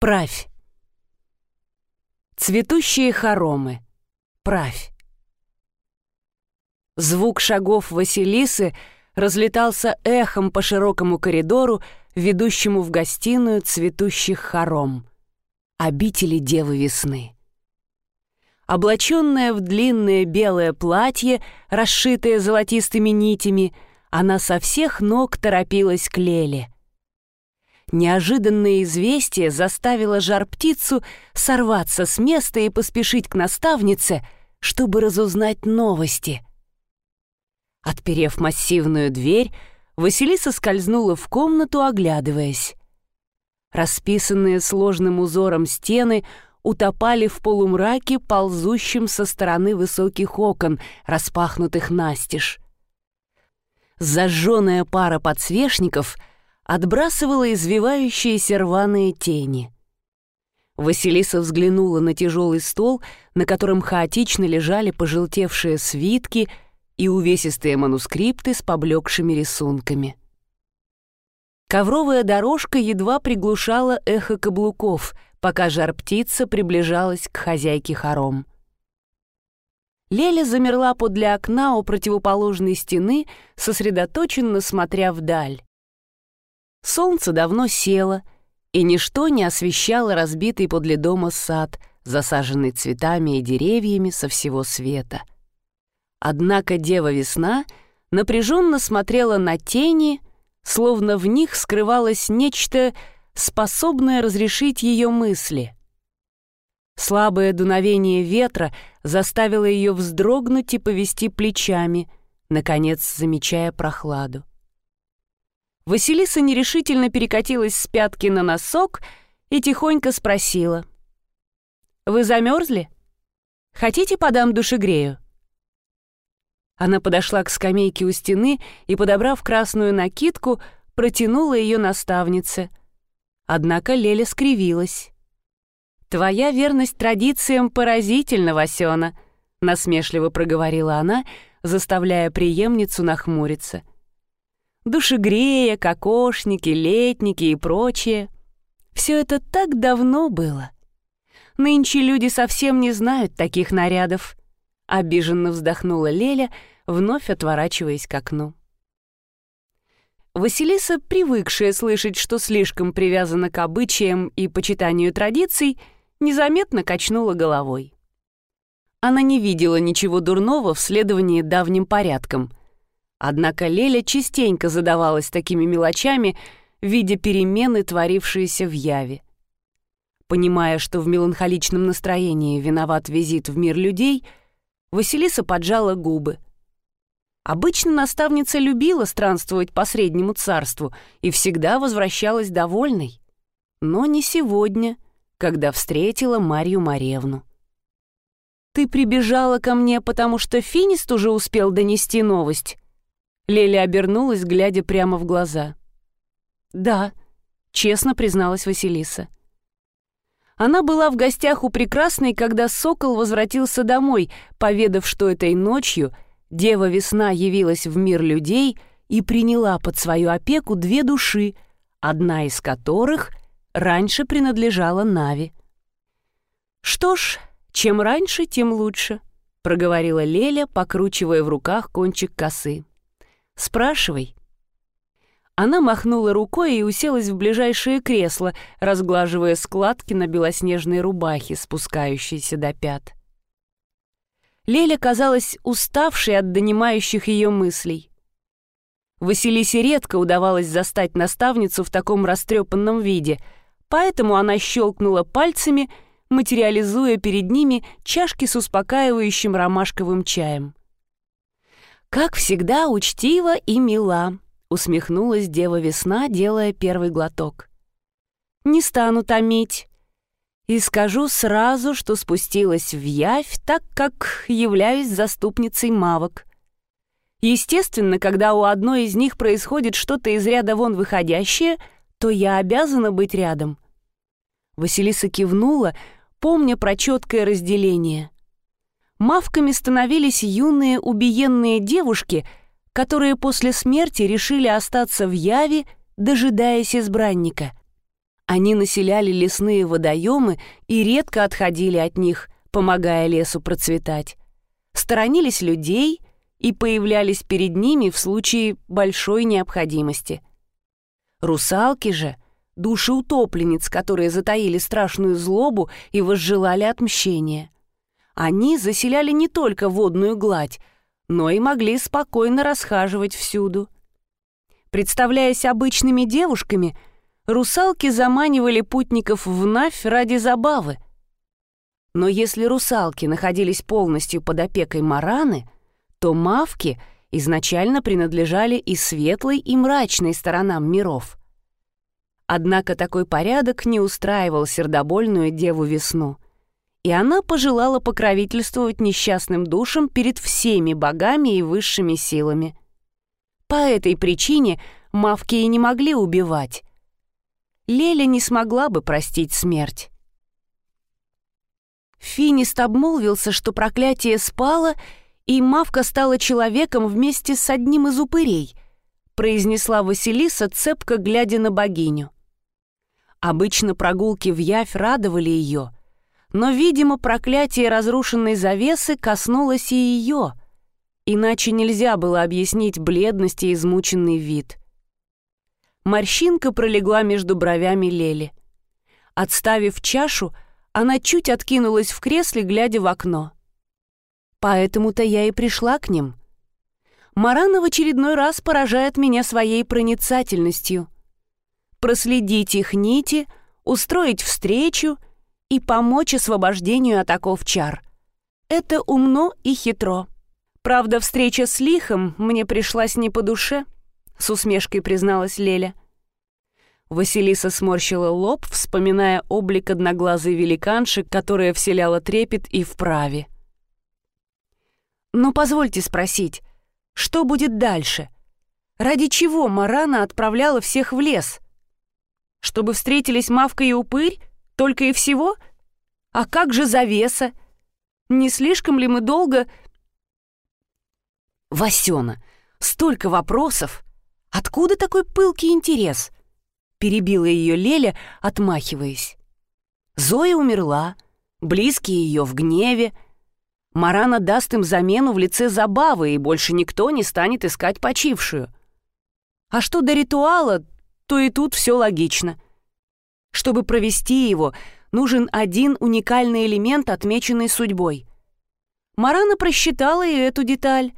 Правь. Цветущие хоромы. Правь. Звук шагов Василисы разлетался эхом по широкому коридору, ведущему в гостиную цветущих хором, обители Девы Весны. Облаченная в длинное белое платье, расшитое золотистыми нитями, она со всех ног торопилась к Леле — Неожиданное известие заставило жар-птицу сорваться с места и поспешить к наставнице, чтобы разузнать новости. Отперев массивную дверь, Василиса скользнула в комнату, оглядываясь. Расписанные сложным узором стены утопали в полумраке, ползущем со стороны высоких окон, распахнутых настежь. Зажженная пара подсвечников — отбрасывала извивающиеся рваные тени. Василиса взглянула на тяжелый стол, на котором хаотично лежали пожелтевшие свитки и увесистые манускрипты с поблекшими рисунками. Ковровая дорожка едва приглушала эхо каблуков, пока жар-птица приближалась к хозяйке хором. Леля замерла подле окна у противоположной стены, сосредоточенно смотря вдаль. Солнце давно село, и ничто не освещало разбитый подле дома сад, засаженный цветами и деревьями со всего света. Однако дева-весна напряженно смотрела на тени, словно в них скрывалось нечто, способное разрешить ее мысли. Слабое дуновение ветра заставило ее вздрогнуть и повести плечами, наконец замечая прохладу. Василиса нерешительно перекатилась с пятки на носок и тихонько спросила. «Вы замерзли? Хотите подам душегрею?» Она подошла к скамейке у стены и, подобрав красную накидку, протянула ее наставнице. Однако Леля скривилась. «Твоя верность традициям поразительна, Васёна», — насмешливо проговорила она, заставляя преемницу нахмуриться душегрея, кокошники, летники и прочее. Все это так давно было. Нынче люди совсем не знают таких нарядов. Обиженно вздохнула Леля, вновь отворачиваясь к окну. Василиса, привыкшая слышать, что слишком привязана к обычаям и почитанию традиций, незаметно качнула головой. Она не видела ничего дурного в следовании давним порядкам — Однако Леля частенько задавалась такими мелочами, видя перемены, творившиеся в Яве. Понимая, что в меланхоличном настроении виноват визит в мир людей, Василиса поджала губы. Обычно наставница любила странствовать по Среднему царству и всегда возвращалась довольной. Но не сегодня, когда встретила Марью Маревну. «Ты прибежала ко мне, потому что Финист уже успел донести новость?» Леля обернулась, глядя прямо в глаза. «Да», — честно призналась Василиса. Она была в гостях у прекрасной, когда Сокол возвратился домой, поведав, что этой ночью Дева Весна явилась в мир людей и приняла под свою опеку две души, одна из которых раньше принадлежала Нави. «Что ж, чем раньше, тем лучше», — проговорила Леля, покручивая в руках кончик косы. Спрашивай». Она махнула рукой и уселась в ближайшее кресло, разглаживая складки на белоснежной рубахе, спускающейся до пят. Леля казалась уставшей от донимающих ее мыслей. Василисе редко удавалось застать наставницу в таком растрепанном виде, поэтому она щелкнула пальцами, материализуя перед ними чашки с успокаивающим ромашковым чаем. «Как всегда, учтиво и мила», — усмехнулась дева весна, делая первый глоток. «Не стану томить. И скажу сразу, что спустилась в явь, так как являюсь заступницей мавок. Естественно, когда у одной из них происходит что-то из ряда вон выходящее, то я обязана быть рядом». Василиса кивнула, помня про четкое разделение — мавками становились юные убиенные девушки, которые после смерти решили остаться в Яве, дожидаясь избранника. Они населяли лесные водоемы и редко отходили от них, помогая лесу процветать. Сторонились людей и появлялись перед ними в случае большой необходимости. Русалки же — души утопленниц, которые затаили страшную злобу и возжелали отмщения. Они заселяли не только водную гладь, но и могли спокойно расхаживать всюду. Представляясь обычными девушками — русалки заманивали путников в Навь ради забавы. Но если русалки находились полностью под опекой Мараны, то мавки изначально принадлежали и светлой, и мрачной сторонам миров. Однако такой порядок не устраивал сердобольную деву весну, и она пожелала покровительствовать несчастным душам перед всеми богами и высшими силами. По этой причине мавки и не могли убивать, Леля не смогла бы простить смерть. Финист обмолвился, что проклятие спало, и Мавка стала человеком вместе с одним из упырей, произнесла Василиса, цепко глядя на богиню. Обычно прогулки в Явь радовали ее, но, видимо, проклятие разрушенной завесы коснулось и ее, иначе нельзя было объяснить бледность и измученный вид. Морщинка пролегла между бровями Лели. Отставив чашу, она чуть откинулась в кресле, глядя в окно. Поэтому-то я и пришла к ним. Марана в очередной раз поражает меня своей проницательностью. Проследить их нити, устроить встречу и помочь освобождению от оков чар. Это умно и хитро. Правда, встреча с Лихом мне пришлась не по душе — с усмешкой призналась Леля. Василиса сморщила лоб, вспоминая облик одноглазой великанши, которая вселяла трепет и вправе. «Но позвольте спросить, что будет дальше? Ради чего Марана отправляла всех в лес? Чтобы встретились Мавка и Упырь? Только и всего? А как же завеса? Не слишком ли мы долго...» «Васёна, столько вопросов!» Откуда такой пылкий интерес?» Перебила ее Леля, отмахиваясь. Зоя умерла, близкие ее в гневе. Марана даст им замену в лице забавы, и больше никто не станет искать почившую. А что до ритуала, то и тут все логично. Чтобы провести его, нужен один уникальный элемент, отмеченный судьбой. Марана просчитала и эту деталь.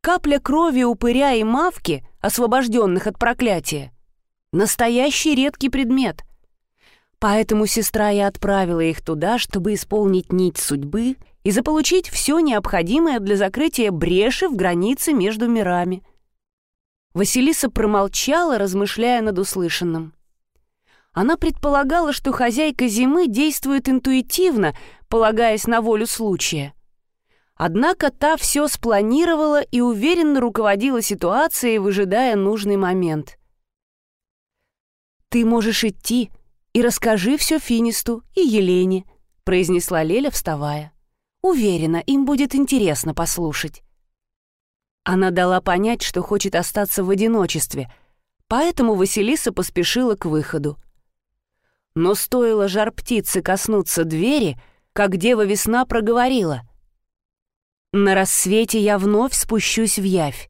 Капля крови упыря и мавки, освобожденных от проклятия. Настоящий редкий предмет. Поэтому сестра и отправила их туда, чтобы исполнить нить судьбы и заполучить все необходимое для закрытия бреши в границе между мирами. Василиса промолчала, размышляя над услышанным. Она предполагала, что хозяйка зимы действует интуитивно, полагаясь на волю случая. Однако та все спланировала и уверенно руководила ситуацией, выжидая нужный момент. «Ты можешь идти и расскажи все Финисту и Елене», произнесла Леля, вставая. «Уверена, им будет интересно послушать». Она дала понять, что хочет остаться в одиночестве, поэтому Василиса поспешила к выходу. Но стоило жар птицы коснуться двери, как дева весна проговорила — на рассвете я вновь спущусь в явь.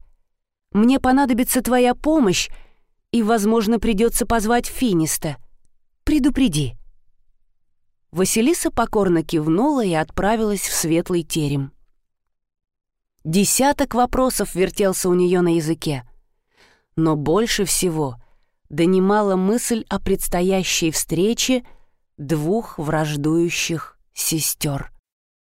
Мне понадобится твоя помощь, и, возможно, придется позвать Финиста. Предупреди». Василиса покорно кивнула и отправилась в светлый терем. Десяток вопросов вертелся у нее на языке. Но больше всего донимала мысль о предстоящей встрече двух враждующих сестер.